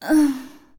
嗯。